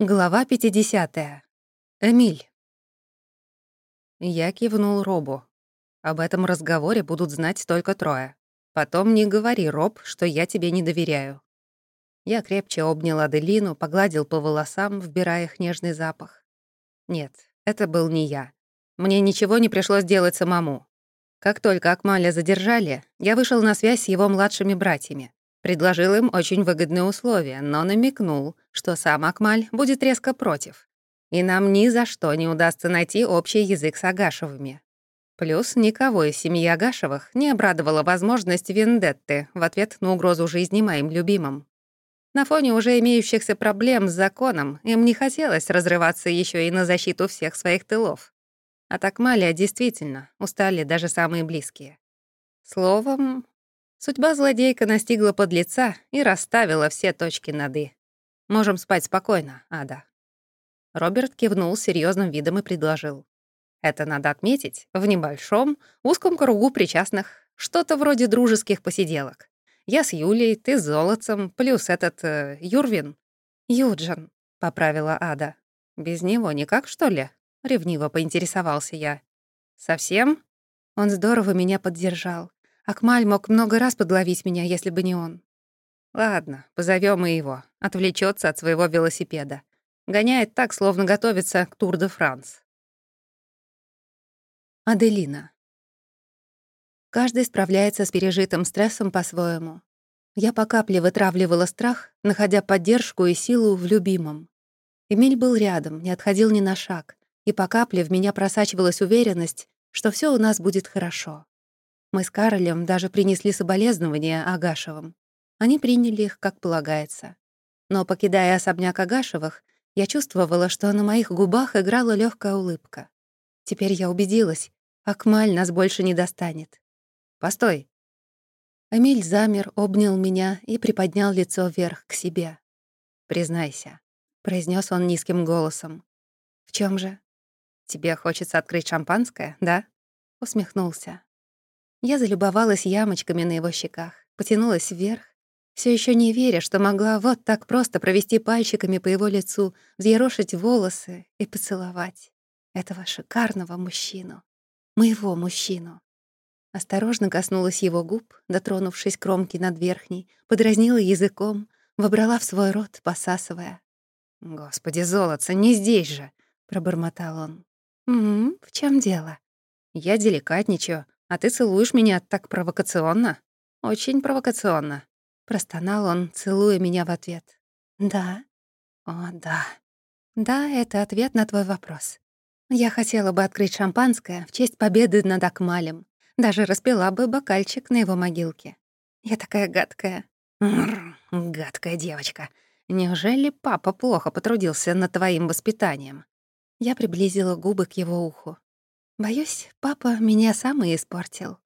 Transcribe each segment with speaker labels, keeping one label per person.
Speaker 1: Глава 50. Эмиль. Я кивнул Робу. Об этом разговоре будут знать только трое. Потом не говори, Роб, что я тебе не доверяю. Я крепче обнял Аделину, погладил по волосам, вбирая их нежный запах. Нет, это был не я. Мне ничего не пришлось делать самому. Как только Акмаля задержали, я вышел на связь с его младшими братьями. Предложил им очень выгодные условия, но намекнул, что сам Акмаль будет резко против. И нам ни за что не удастся найти общий язык с Агашевыми. Плюс никого из семьи Агашевых не обрадовала возможность вендетты в ответ на угрозу жизни моим любимым. На фоне уже имеющихся проблем с законом им не хотелось разрываться еще и на защиту всех своих тылов. От Акмалия действительно устали даже самые близкие. Словом, Судьба злодейка настигла подлеца и расставила все точки над «и». Можем спать спокойно, Ада. Роберт кивнул серьезным видом и предложил. Это надо отметить в небольшом, узком кругу причастных, что-то вроде дружеских посиделок. Я с Юлей, ты с Золотцем, плюс этот э, Юрвин. Юджин, поправила Ада. Без него никак, что ли? Ревниво поинтересовался я. Совсем? Он здорово меня поддержал. Акмаль мог много раз подловить меня, если бы не он. Ладно, позовем и его. Отвлечется от своего велосипеда. Гоняет так, словно готовится к Тур-де-Франс. Аделина. Каждый справляется с пережитым стрессом по-своему. Я по капле вытравливала страх, находя поддержку и силу в любимом. Эмиль был рядом, не отходил ни на шаг, и по капле в меня просачивалась уверенность, что все у нас будет хорошо. Мы с Каролем даже принесли соболезнования Агашевым. Они приняли их, как полагается. Но, покидая особняк Агашевых, я чувствовала, что на моих губах играла легкая улыбка. Теперь я убедилась, Акмаль нас больше не достанет. «Постой!» Эмиль замер, обнял меня и приподнял лицо вверх к себе. «Признайся», — произнес он низким голосом. «В чем же?» «Тебе хочется открыть шампанское, да?» Усмехнулся. Я залюбовалась ямочками на его щеках, потянулась вверх, все еще не веря, что могла вот так просто провести пальчиками по его лицу, взъерошить волосы и поцеловать этого шикарного мужчину, моего мужчину. Осторожно коснулась его губ, дотронувшись кромки над верхней, подразнила языком, вобрала в свой рот, посасывая. «Господи, золотце, не здесь же!» — пробормотал он. «М в чем дело?» «Я деликатничаю, а ты целуешь меня так провокационно. Очень провокационно. Простонал он, целуя меня в ответ. Да? О, да. Да, это ответ на твой вопрос. Я хотела бы открыть шампанское в честь победы над Акмалем. Даже распила бы бокальчик на его могилке. Я такая гадкая. Мрр, гадкая девочка. Неужели папа плохо потрудился над твоим воспитанием? Я приблизила губы к его уху. Боюсь, папа меня сам и испортил.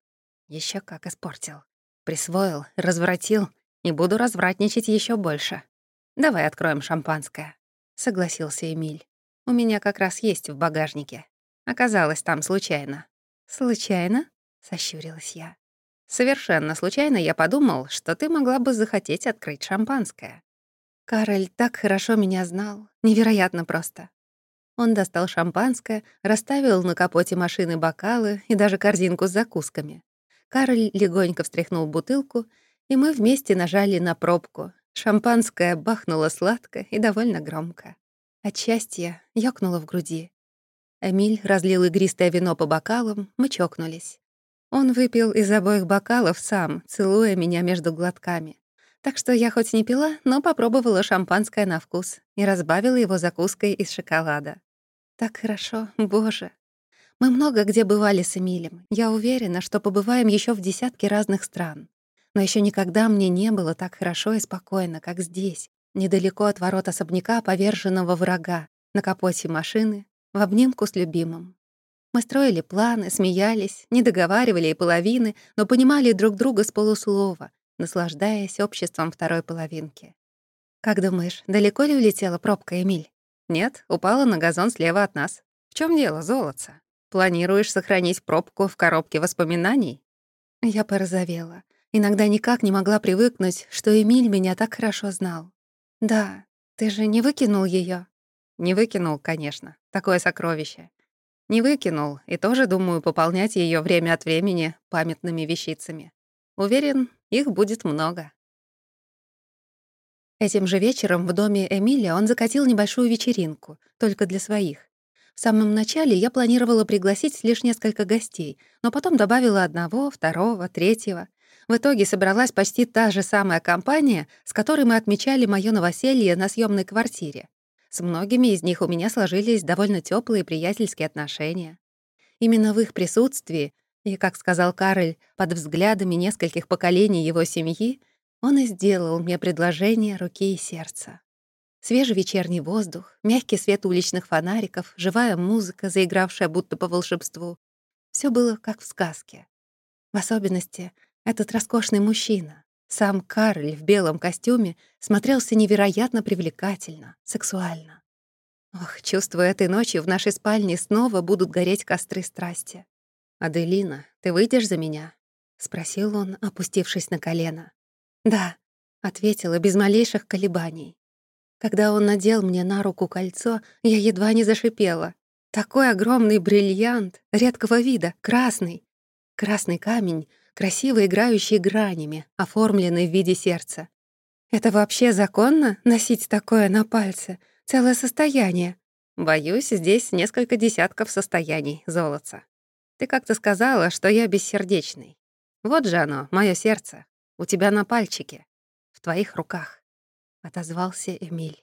Speaker 1: Еще как испортил. Присвоил, развратил и буду развратничать еще больше. Давай откроем шампанское. Согласился Эмиль. У меня как раз есть в багажнике. Оказалось там случайно. Случайно? Сощурилась я. Совершенно случайно я подумал, что ты могла бы захотеть открыть шампанское. Кароль так хорошо меня знал. Невероятно просто. Он достал шампанское, расставил на капоте машины бокалы и даже корзинку с закусками. Кароль легонько встряхнул бутылку, и мы вместе нажали на пробку. Шампанское бахнуло сладко и довольно громко. От счастья ёкнуло в груди. Эмиль разлил игристое вино по бокалам, мы чокнулись. Он выпил из обоих бокалов сам, целуя меня между глотками. Так что я хоть не пила, но попробовала шампанское на вкус и разбавила его закуской из шоколада. Так хорошо, боже. Мы много где бывали с Эмилем. Я уверена, что побываем еще в десятке разных стран. Но еще никогда мне не было так хорошо и спокойно, как здесь, недалеко от ворот особняка поверженного врага, на капоте машины, в обнимку с любимым. Мы строили планы, смеялись, не договаривали и половины, но понимали друг друга с полуслова, наслаждаясь обществом второй половинки. «Как думаешь, далеко ли улетела пробка, Эмиль?» Нет, упала на газон слева от нас. В чем дело, золотце? Планируешь сохранить пробку в коробке воспоминаний? Я порозовела. Иногда никак не могла привыкнуть, что Эмиль меня так хорошо знал. Да, ты же не выкинул ее. Не выкинул, конечно, такое сокровище. Не выкинул, и тоже думаю пополнять ее время от времени памятными вещицами. Уверен, их будет много. Этим же вечером в доме Эмиля он закатил небольшую вечеринку, только для своих. В самом начале я планировала пригласить лишь несколько гостей, но потом добавила одного, второго, третьего. В итоге собралась почти та же самая компания, с которой мы отмечали моё новоселье на съемной квартире. С многими из них у меня сложились довольно теплые приятельские отношения. Именно в их присутствии и, как сказал Карль, под взглядами нескольких поколений его семьи, он и сделал мне предложение руки и сердца. Свежий вечерний воздух, мягкий свет уличных фонариков, живая музыка, заигравшая будто по волшебству. Все было как в сказке. В особенности этот роскошный мужчина, сам Карль в белом костюме, смотрелся невероятно привлекательно, сексуально. Ох, чувствую, этой ночью в нашей спальне снова будут гореть костры страсти. «Аделина, ты выйдешь за меня?» — спросил он, опустившись на колено. «Да», — ответила без малейших колебаний. Когда он надел мне на руку кольцо, я едва не зашипела. Такой огромный бриллиант, редкого вида, красный. Красный камень, красиво играющий гранями, оформленный в виде сердца. Это вообще законно — носить такое на пальце? Целое состояние. Боюсь, здесь несколько десятков состояний золотца. Ты как-то сказала, что я бессердечный. Вот же оно, мое сердце. У тебя на пальчике. В твоих руках отозвался Эмиль.